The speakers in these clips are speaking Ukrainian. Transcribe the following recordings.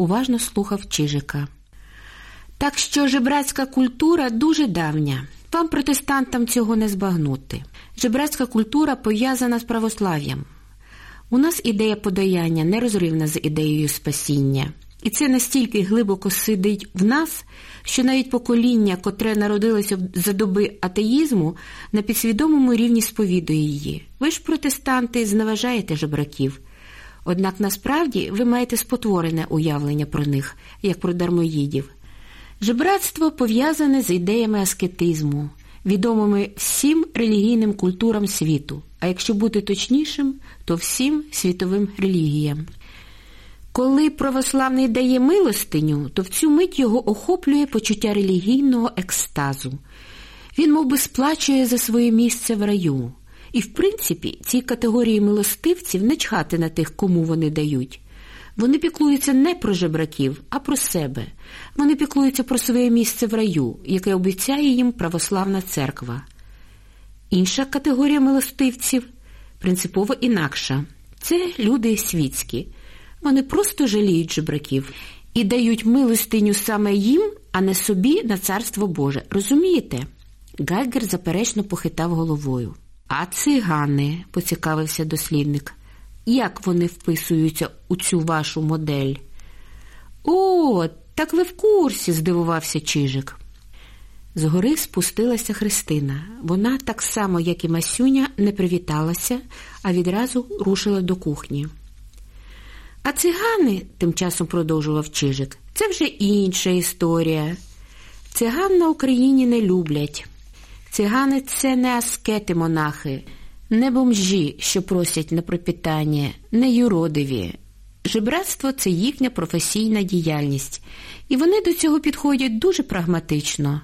уважно слухав Чижика. Так що жебрацька культура дуже давня. Вам, протестантам, цього не збагнути. Жебрацька культура пов'язана з православ'ям. У нас ідея подаяння нерозривна з ідеєю спасіння. І це настільки глибоко сидить в нас, що навіть покоління, котре народилося за доби атеїзму, на підсвідомому рівні сповідує її. Ви ж, протестанти, зневажаєте жебраків. Однак насправді ви маєте спотворене уявлення про них, як про дармоїдів. Жебратство пов'язане з ідеями аскетизму, відомими всім релігійним культурам світу, а якщо бути точнішим, то всім світовим релігіям. Коли православний дає милостиню, то в цю мить його охоплює почуття релігійного екстазу. Він мов би, сплачує за своє місце в раю. І, в принципі, цій категорії милостивців не чхати на тих, кому вони дають. Вони піклуються не про жебраків, а про себе. Вони піклуються про своє місце в раю, яке обіцяє їм православна церква. Інша категорія милостивців принципово інакша. Це люди світські. Вони просто жаліють жебраків і дають милостиню саме їм, а не собі на царство Боже. Розумієте? Гайгер заперечно похитав головою. А цигани, поцікавився дослідник, як вони вписуються у цю вашу модель? О, так ви в курсі, здивувався Чижик. Згори спустилася Христина. Вона, так само, як і Масюня, не привіталася, а відразу рушила до кухні. А цигани, тим часом продовжував Чижик, це вже інша історія. Циган на Україні не люблять. Цигани це не аскети монахи, не бомжі, що просять на пропитання, не юродиві. Жебратство це їхня професійна діяльність, і вони до цього підходять дуже прагматично.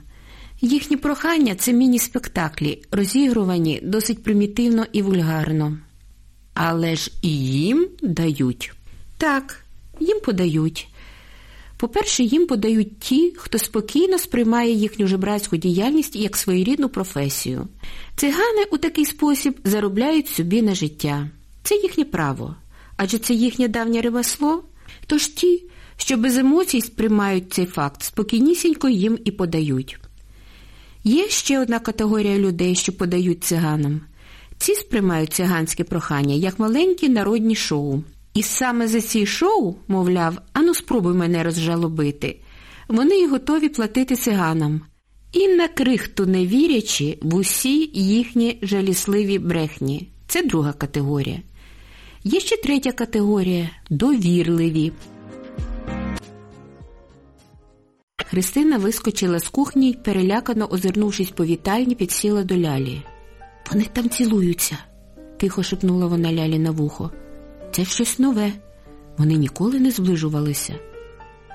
Їхні прохання це міні-спектаклі, розігрувані досить примітивно і вульгарно. Але ж і їм дають. Так, їм подають. По-перше, їм подають ті, хто спокійно сприймає їхню жебрацьку діяльність як своєрідну професію. Цигани у такий спосіб заробляють собі на життя. Це їхнє право, адже це їхнє давнє ремесло. Тож ті, що без емоцій сприймають цей факт, спокійнісінько їм і подають. Є ще одна категорія людей, що подають циганам. Ці сприймають циганське прохання як маленькі народні шоу. І саме за ці шоу, мовляв, ану спробуй мене розжалобити, вони й готові платити циганам. І на крихту не вірячи в усі їхні жалісливі брехні. Це друга категорія. Є ще третя категорія довірливі. Христина вискочила з кухні й, перелякано озирнувшись по вітальні, підсіла до лялі. Вони там цілуються, тихо шепнула вона лялі на вухо. Це щось нове. Вони ніколи не зближувалися.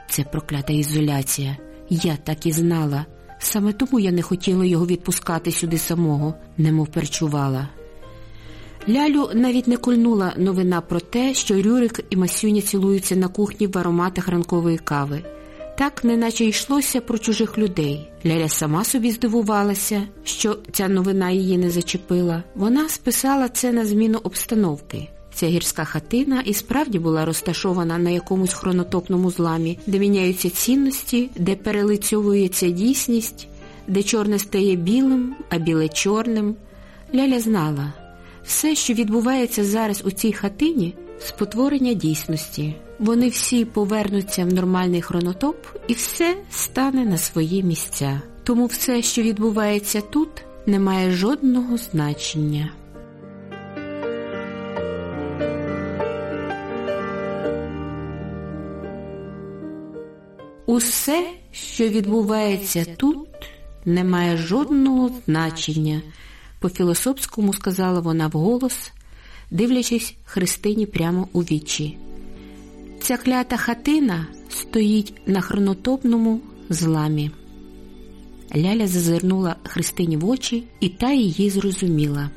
Це проклята ізоляція. Я так і знала. Саме тому я не хотіла його відпускати сюди самого, немов перчувала. Лялю навіть не кольнула новина про те, що Рюрик і Масюня цілуються на кухні в ароматах ранкової кави. Так, неначе йшлося про чужих людей. Ляля сама собі здивувалася, що ця новина її не зачепила. Вона списала це на зміну обстановки. Ця гірська хатина і справді була розташована на якомусь хронотопному зламі, де міняються цінності, де перелицьовується дійсність, де чорне стає білим, а біле чорним. Ляля знала, все, що відбувається зараз у цій хатині, спотворення дійсності. Вони всі повернуться в нормальний хронотоп, і все стане на свої місця. Тому все, що відбувається тут, не має жодного значення. Усе, що відбувається тут, не має жодного значення, по філософському сказала вона вголос, дивлячись Христині прямо у вічі. Ця клята хатина стоїть на хронотопному зламі. Ляля зазирнула Христині в очі, і та її зрозуміла.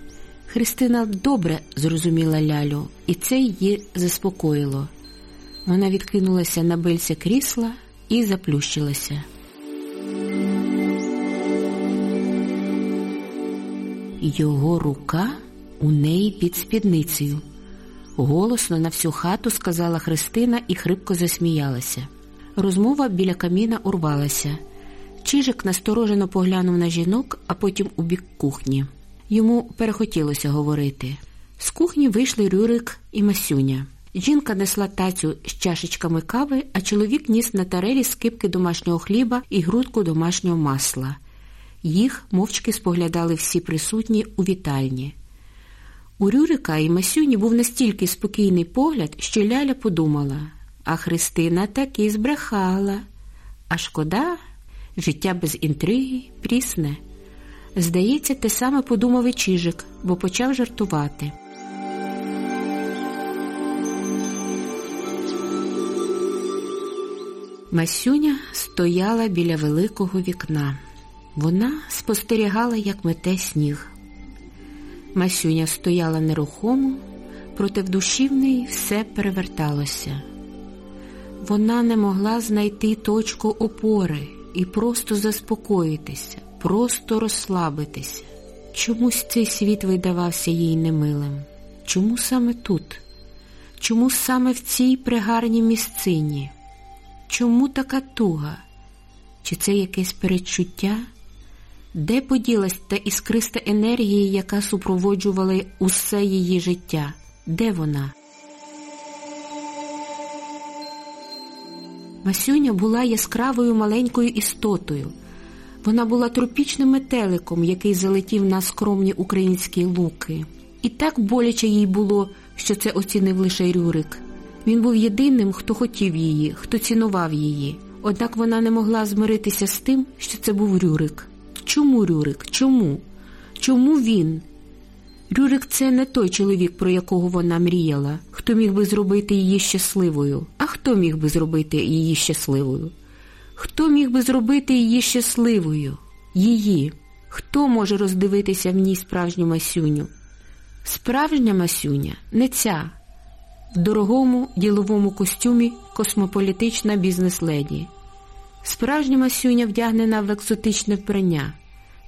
Христина добре зрозуміла лялю, і це її заспокоїло. Вона відкинулася на бельце крісла і заплющилася. Його рука у неї під спідницею. Голосно на всю хату сказала Христина і хрипко засміялася. Розмова біля каміна урвалася. Чижик насторожено поглянув на жінок, а потім у бік кухні. Йому перехотілося говорити. З кухні вийшли Рюрик і Масюня. Жінка несла тацю з чашечками кави, а чоловік ніс на тарелі скипки домашнього хліба і грудку домашнього масла. Їх мовчки споглядали всі присутні у вітальні. У Рюрика і Масюні був настільки спокійний погляд, що Ляля подумала а Христина таки збрехала. А шкода, життя без інтриги, прісне. Здається, те саме подумав і Чижик, бо почав жартувати. Масюня стояла біля великого вікна. Вона спостерігала, як мете сніг. Масюня стояла нерухомо, проте в душі в неї все переверталося. Вона не могла знайти точку опори і просто заспокоїтися, просто розслабитися. Чомусь цей світ видавався їй немилим. Чому саме тут? Чому саме в цій пригарній місцині? Чому така туга? Чи це якесь передчуття? Де поділась та іскриста енергія, яка супроводжувала усе її життя? Де вона? Масюня була яскравою маленькою істотою. Вона була тропічним метеликом, який залетів на скромні українські луки. І так боляче їй було, що це оцінив лише Рюрик. Він був єдиним, хто хотів її, хто цінував її. Однак вона не могла змиритися з тим, що це був Рюрик. Чому Рюрик? Чому? Чому він? Рюрик це не той чоловік, про якого вона мріяла, хто міг би зробити її щасливою. А хто міг би зробити її щасливою? Хто міг би зробити її щасливою? Її. Хто може роздивитися в ній справжню масюню? Справжня масюня не ця. В дорогому діловому костюмі космополітична бізнес-леді. Справжня масюня вдягнена в екзотичне вбрання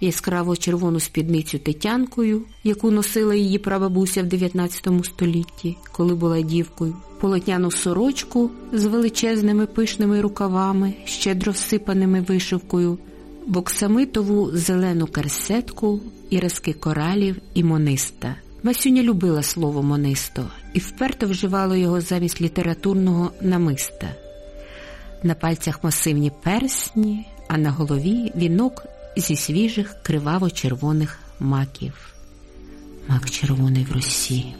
яскраво червону спідницю тетянкою, яку носила її прабабуся в 19 столітті, коли була дівкою, полотняну сорочку з величезними пишними рукавами, щедро всипаними вишивкою, боксамитову зелену карсетку, іризки коралів і мониста. Масюня любила слово монисто і вперто вживала його замість літературного намиста. На пальцях масивні персні, а на голові вінок зі свіжих криваво-червоних маків. Мак червоний в росі.